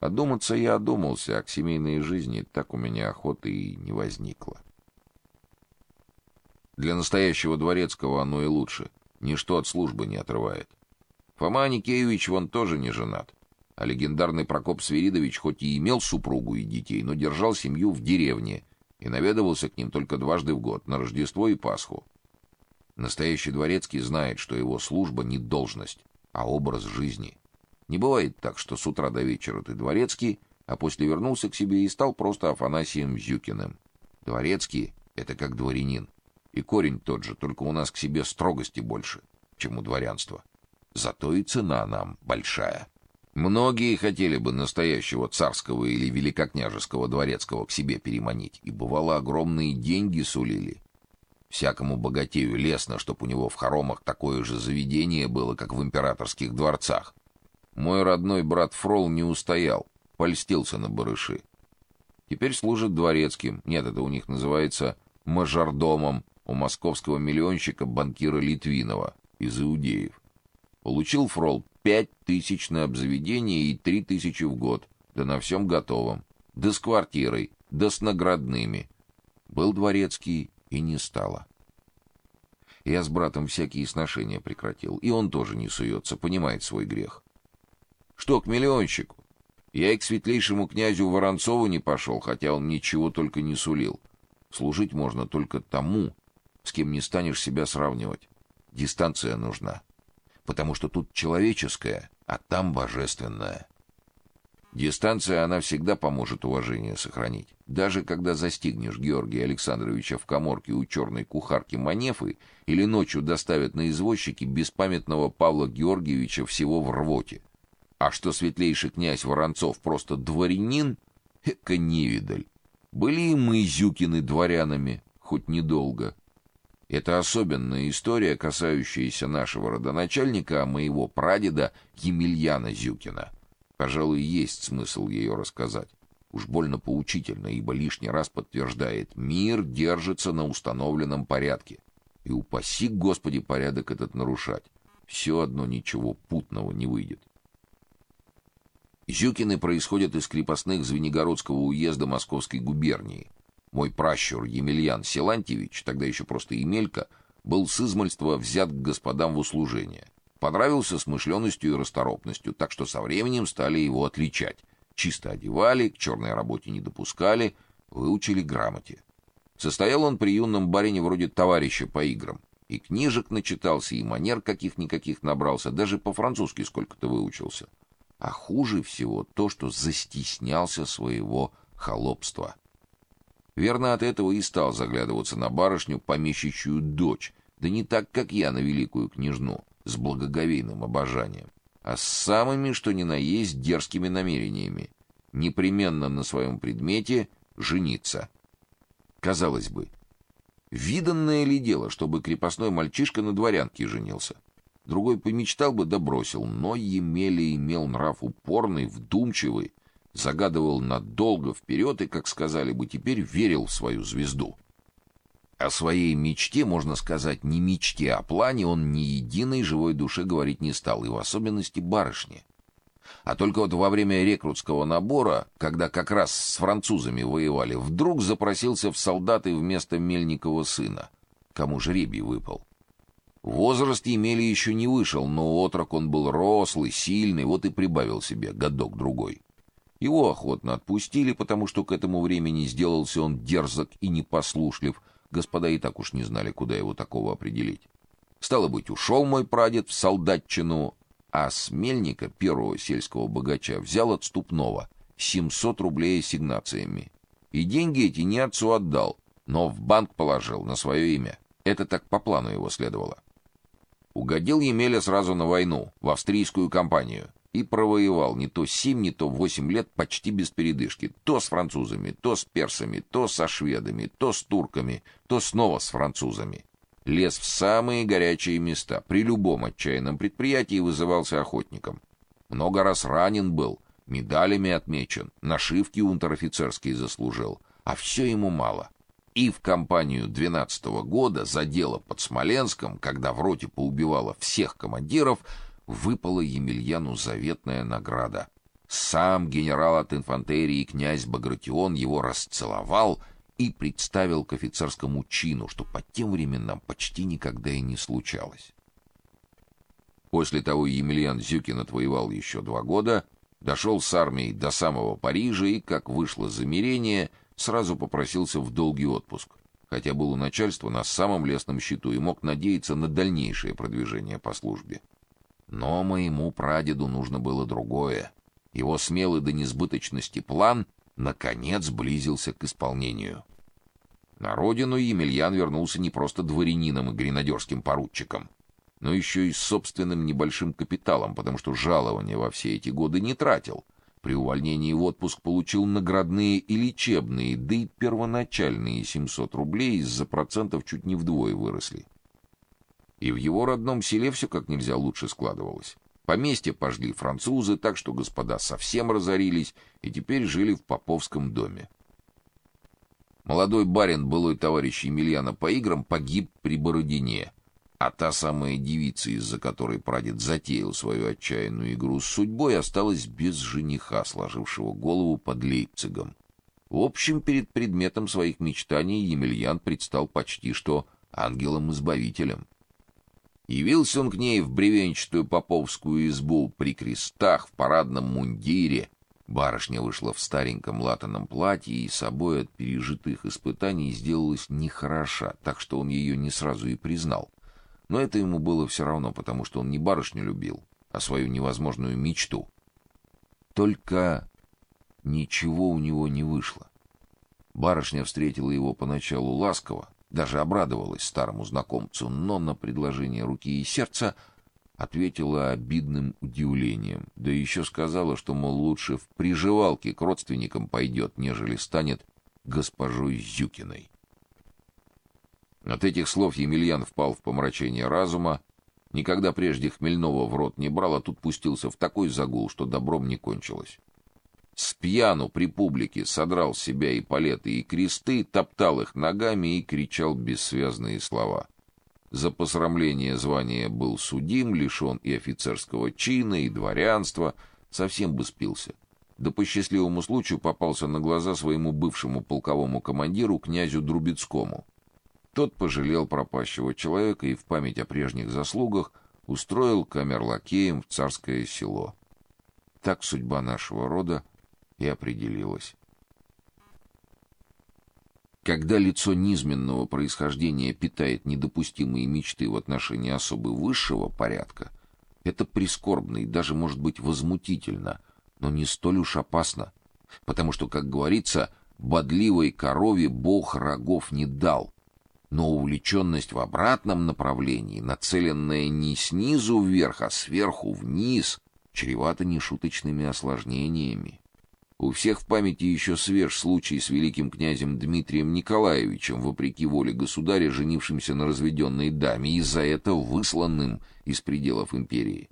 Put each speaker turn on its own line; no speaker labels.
Одуматься я одумался, а к семейной жизни так у меня охоты и не возникло. Для настоящего дворецкого оно и лучше. Ничто от службы не отрывает. Фома Никеевич вон тоже не женат. А легендарный Прокоп Свиридович хоть и имел супругу и детей, но держал семью в деревне и наведывался к ним только дважды в год, на Рождество и Пасху. Настоящий дворецкий знает, что его служба не должность, а образ жизни. Не бывает так, что с утра до вечера ты дворецкий, а после вернулся к себе и стал просто Афанасием Зюкиным. Дворецкий — это как дворянин. И корень тот же, только у нас к себе строгости больше, чем у дворянства. Зато и цена нам большая. Многие хотели бы настоящего царского или великокняжеского дворецкого к себе переманить, и бывало огромные деньги сулили. Всякому богатею лестно, чтоб у него в хоромах такое же заведение было, как в императорских дворцах. Мой родной брат Фрол не устоял, польстился на барыши. Теперь служит дворецким. Нет, это у них называется мажордомом у московского миллионщика банкира Литвинова из иудеев. Получил Фрол пять тысяч на обзаведение и три тысячи в год, да на всем готовом, да с квартирой, да с наградными. Был дворецкий и не стало. Я с братом всякие сношения прекратил, и он тоже не суется, понимает свой грех. Что к миллионщику? Я и к светлейшему князю Воронцову не пошел, хотя он ничего только не сулил. Служить можно только тому, с кем не станешь себя сравнивать. Дистанция нужна потому что тут человеческое, а там божественное. Дистанция она всегда поможет уважение сохранить. Даже когда застигнешь Георгия Александровича в каморке у черной кухарки Манефы или ночью доставят на извозчике беспамятного Павла Георгиевича всего в рвоте. А что светлейший князь Воронцов просто дворянин, эко невидаль. Были и мы Зюкины дворянами, хоть недолго. Это особенная история, касающаяся нашего родоначальника, а моего прадеда Емельяна Зюкина. Пожалуй, есть смысл ее рассказать. Уж больно поучительно, ибо лишний раз подтверждает: мир держится на установленном порядке. И упаси Господи порядок этот нарушать. Все одно ничего путного не выйдет. Зюкины происходят из крепостных Звенигородского уезда Московской губернии. Мой пращур Емельян Силантьевич, тогда еще просто Емелька, был с измальства взят к господам в услужение. Понравился смышленностью и расторопностью, так что со временем стали его отличать. Чисто одевали, к черной работе не допускали, выучили грамоте. Состоял он при юном барине вроде товарища по играм. И книжек начитался, и манер каких-никаких набрался, даже по-французски сколько-то выучился. А хуже всего то, что застеснялся своего холопства. Верно, от этого и стал заглядываться на барышню, помещичью дочь, да не так, как я на великую княжну, с благоговейным обожанием, а с самыми, что ни на есть, дерзкими намерениями, непременно на своем предмете жениться. Казалось бы, виданное ли дело, чтобы крепостной мальчишка на дворянке женился? Другой помечтал бы да но Емеля имел нрав упорный, вдумчивый, загадывал надолго вперед и, как сказали бы теперь, верил в свою звезду. О своей мечте, можно сказать, не мечте, а плане он ни единой живой душе говорить не стал, и в особенности барышне. А только вот во время рекрутского набора, когда как раз с французами воевали, вдруг запросился в солдаты вместо Мельникова сына, кому жребий выпал. Возраст имели еще не вышел, но отрок он был рослый, сильный, вот и прибавил себе годок другой. Его охотно отпустили, потому что к этому времени сделался он дерзок и непослушлив. Господа и так уж не знали, куда его такого определить. Стало быть, ушел мой прадед в солдатчину, а с мельника, первого сельского богача, взял отступного, 700 рублей ассигнациями. И деньги эти не отцу отдал, но в банк положил на свое имя. Это так по плану его следовало. Угодил Емеля сразу на войну, в австрийскую кампанию и провоевал не то семь, не то восемь лет почти без передышки, то с французами, то с персами, то со шведами, то с турками, то снова с французами. Лез в самые горячие места, при любом отчаянном предприятии вызывался охотником. Много раз ранен был, медалями отмечен, нашивки унтер-офицерские заслужил, а все ему мало. И в кампанию двенадцатого года за дело под Смоленском, когда в роте поубивало всех командиров, выпала Емельяну заветная награда сам генерал от инфантерии князь Багратион его расцеловал и представил к офицерскому чину, что по тем временам почти никогда и не случалось. После того Емельян Зюкин отвоевал еще два года, дошел с армией до самого Парижа и, как вышло замирение, сразу попросился в долгий отпуск, хотя был у начальства на самом лесном счету и мог надеяться на дальнейшее продвижение по службе. Но моему прадеду нужно было другое. Его смелый до несбыточности план наконец близился к исполнению. На родину Емельян вернулся не просто дворянином и гренадерским поручиком, но еще и с собственным небольшим капиталом, потому что жалования во все эти годы не тратил. При увольнении в отпуск получил наградные и лечебные, да и первоначальные 700 рублей из-за процентов чуть не вдвое выросли. И в его родном селе все как нельзя лучше складывалось. Поместье пожгли французы, так что господа совсем разорились и теперь жили в поповском доме. Молодой барин, былой товарищ Емельяна по играм, погиб при Бородине, а та самая девица, из-за которой прадед затеял свою отчаянную игру с судьбой, осталась без жениха, сложившего голову под Лейпцигом. В общем, перед предметом своих мечтаний Емельян предстал почти что ангелом-избавителем. Явился он к ней в бревенчатую поповскую избу при крестах в парадном мундире. Барышня вышла в стареньком латаном платье и собой от пережитых испытаний сделалась нехороша, так что он ее не сразу и признал. Но это ему было все равно, потому что он не барышню любил, а свою невозможную мечту. Только ничего у него не вышло. Барышня встретила его поначалу ласково, даже обрадовалась старому знакомцу, но на предложение руки и сердца ответила обидным удивлением. Да еще сказала, что мол лучше в приживалке к родственникам пойдет, нежели станет госпожой Зюкиной. От этих слов Емельян впал в помрачение разума, никогда прежде хмельного в рот не брал, а тут пустился в такой загул, что добром не кончилось с пьяну при публике содрал с себя и палеты, и кресты, топтал их ногами и кричал бессвязные слова. За посрамление звания был судим, лишен и офицерского чина, и дворянства, совсем бы спился. Да по счастливому случаю попался на глаза своему бывшему полковому командиру князю Друбецкому. Тот пожалел пропащего человека и в память о прежних заслугах устроил камерлакеем в царское село. Так судьба нашего рода и определилась. Когда лицо низменного происхождения питает недопустимые мечты в отношении особы высшего порядка, это прискорбно и даже может быть возмутительно, но не столь уж опасно, потому что, как говорится, бодливой корове Бог рогов не дал. Но увлеченность в обратном направлении, нацеленная не снизу вверх, а сверху вниз, чревата нешуточными осложнениями. У всех в памяти еще свеж случай с великим князем Дмитрием Николаевичем, вопреки воле государя, женившимся на разведенной даме, и за это высланным из пределов империи.